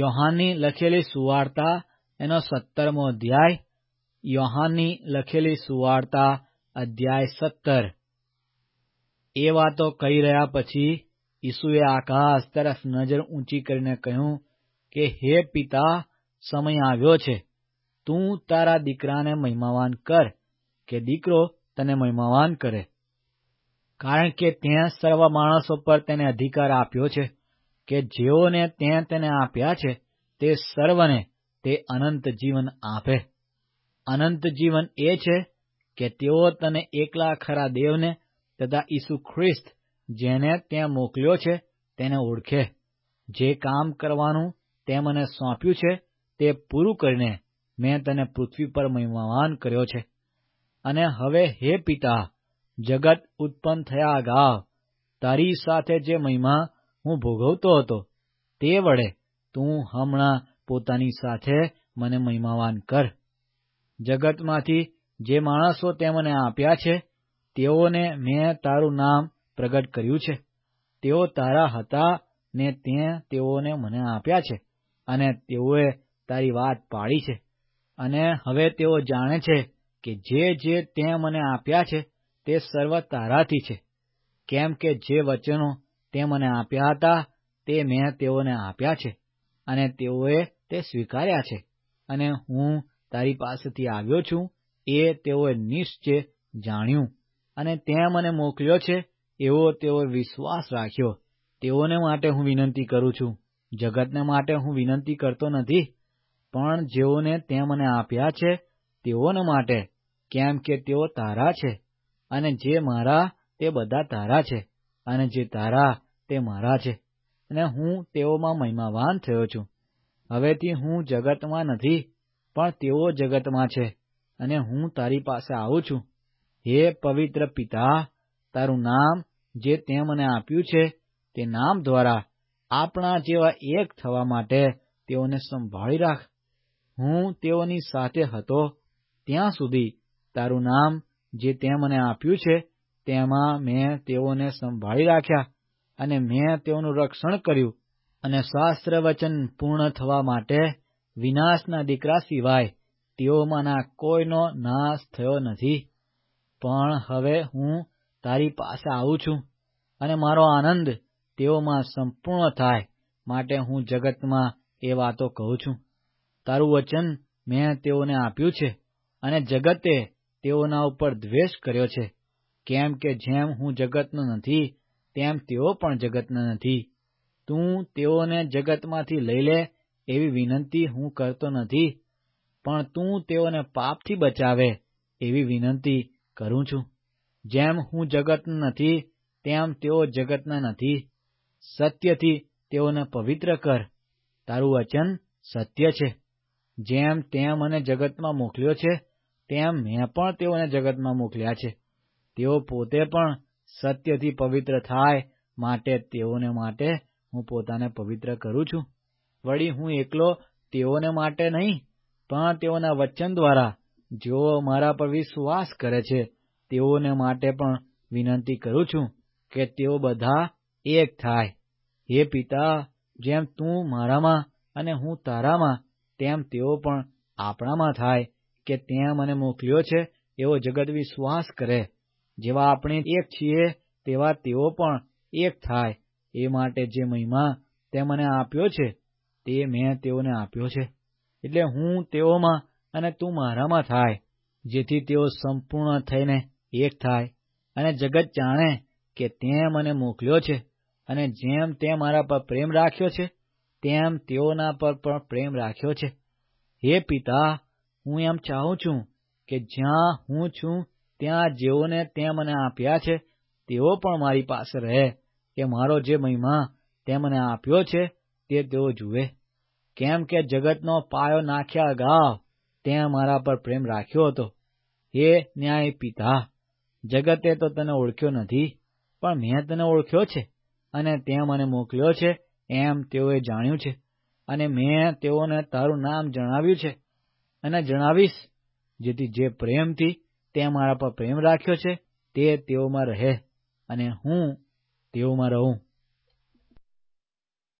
યોહાનની લખેલી સુવાર્તા એનો સત્તરમો અધ્યાય, યોહાનની લખેલી સુવાર્તા અધ્યાય સત્તર. એ વાતો કહી રહ્યા પછી ઈસુએ આકાશ તરફ નજર ઊંચી કરીને કહ્યું કે, હે પિતા, સમય આવ્યો છે. તું તારા દીકરાને મહિમાવાન કર, કે દીકરો તને મહિમાવાન કરે. કારણ કે ત્યાં સર્વ માણસો પર તેને અધિકાર આપ્યો છે. કે જેઓને ત્યાં તેને આપ્યા છે, તે સર્વને તે અનંત જીવન આપે. અનંત જીવન એ છે કે તેઓ તને એકલા ખરા દેવને તથા ઈસુ ખ્રિસ્ત જેને ત્યાં મોકલ્યો છે, તેને ઓળખે. જે કામ કરવાનું તે મને સોંપ્યું છે, તે પૂરું કરીને મેં તને પૃથ્વી પર મહિમાવાન કર્યો છે. અને હવે હે પિતા, જગત ઉત્પન્ન થયા અગાઉ તારી સાથે જે મહિમા હું ભોગવતો હતો. તે વડે તું હમણાં પોતાની સાથે મને મહિમાવાન કર. જગતમાંથી જે માણસો તે મને આપ્યા છે, તેઓને મેં તારું નામ પ્રગટ કર્યું છે. તેઓ તારા હતા ને તે તેઓને મને આપ્યા છે અને તેઓએ તારી વાત પાડી છે. અને હવે તેઓ જાણે છે કે જે જે તે મને આપ્યા છે તે સર્વ તારાથી છે. કેમ કે જે વચનો તે મને આપ્યા હતા, તે મેં તેઓને આપ્યા છે અને તેઓએ તે સ્વીકાર્યા છે. અને હું તારી પાસેથી આવ્યો છું, એ તેઓએ નિશ્ચય જાણ્યું. અને તે મને મોકલ્યો છે, એવો તેઓએ વિશ્વાસ રાખ્યો. તેઓને માટે હું વિનંતી કરું છું. જગતને માટે હું વિનંતી કરતો નથી, પણ જેઓને તે મને આપ્યા છે, તેઓને માટે, કેમ કે તેઓ તારા છે અને જે મારા, તે બધા તારા છે. અને જે તારા, તે મારા છે. અને હું તેઓમાં મહિમાવાન થયો છું. હવેથી હું જગતમાં નથી, પણ તેઓ જગતમાં છે. અને હું તારી પાસે આવું છું. હે પવિત્ર પિતા, તારું નામ જે તે મને આપ્યું છે, તે નામ દ્વારા આપણા જેવા એક થવા માટે તેઓને સંભાળી રાખ. હું તેઓની સાથે હતો, ત્યાં સુધી તારું નામ જે તે મને આપ્યું છે તેમાં મેં તેઓને સંભાળી રાખ્યા અને મેં તેઓનું રક્ષણ કર્યું અને શાસ્ત્ર વચન પૂર્ણ થવા માટે વિનાશના દીકરા સિવાય તેઓમાંના કોઈનો નાશ થયો નથી. પણ હવે હું તારી પાસે આવું છું અને મારો આનંદ તેઓમાં સંપૂર્ણ થાય માટે હું જગતમાં એ વાતો કહું છું. તારું વચન મેં તેઓને આપ્યું છે અને જગતે તેઓના ઉપર દ્વેષ કર્યો છે. કેમ કે જેમ હું જગતનો નથી, તેમ તેઓ પણ જગતના નથી. તું તેઓને જગતમાંથી લઈ લે એવી વિનંતી હું કરતો નથી, પણ તું તેઓને પાપથી બચાવે એવી વિનંતી કરું છું. જેમ હું જગતનો નથી, તેમ તેઓ જગતના નથી. સત્યથી તેઓને પવિત્ર કર. તારું વચન સત્ય છે. જેમ તેમ મને જગતમાં મોકલ્યો છે, તેમ મેં પણ તેઓને જગતમાં મોકલ્યા છે. તેઓ પોતે પણ સત્યથી પવિત્ર થાય માટે તેઓને માટે હું પોતાને પવિત્ર કરું છું. વળી હું એકલો તેઓને માટે નહીં, પણ તેઓના વચન દ્વારા જેઓ મારા પર વિશ્વાસ કરે છે, તેઓને માટે પણ વિનંતી કરું છું કે તેઓ બધા એક થાય. હે પિતા, જેમ તું મારામાં અને હું તારામાં, તેમ તેઓ પણ આપણામાં થાય કે ત્યાં મને મોકલ્યો છે એવો જગત વિશ્વાસ કરે. જેવા આપણે એક છીએ, તેવા તેઓ પણ એક થાય. એ માટે જે મહિમા તે મને આપ્યો છે, તે મેં તેઓને આપ્યો છે. એટલે હું તેઓમાં અને તું મારામાં થાય, જેથી તેઓ સંપૂર્ણ થઈને એક થાય. અને જગત જાણે કે તે મને મોકલ્યો છે, અને જેમ તે મારા પર પ્રેમ રાખ્યો છે, તેમ તેઓના પર પણ પ્રેમ રાખ્યો છે. હે પિતા, હું એમ ચાહું છું કે જ્યાં હું છું ત્યાં જેઓને તે મને આપ્યા છે, તેઓ પણ મારી પાસે રહે કે મારો જે મહિમા તે મને આપ્યો છે, તે તેઓ જુએ. કેમ કે જગતનો પાયો નાખ્યા અગાઉ તે મારા પર પ્રેમ રાખ્યો હતો. હે ન્યાય પિતા, જગતે તો તને ઓળખ્યો નથી, પણ મેં તને ઓળખ્યો છે અને તે મને મોકલ્યો છે, એમ તેઓએ જાણ્યું છે. અને મેં તેઓને તારું નામ જણાવ્યું છે. અને જણાવીશ, જેથી જે પ્રેમથી તે મારા પર પ્રેમ રાખ્યો છે તે તેઓમાં રહે અને હું તેઓમાં રહું.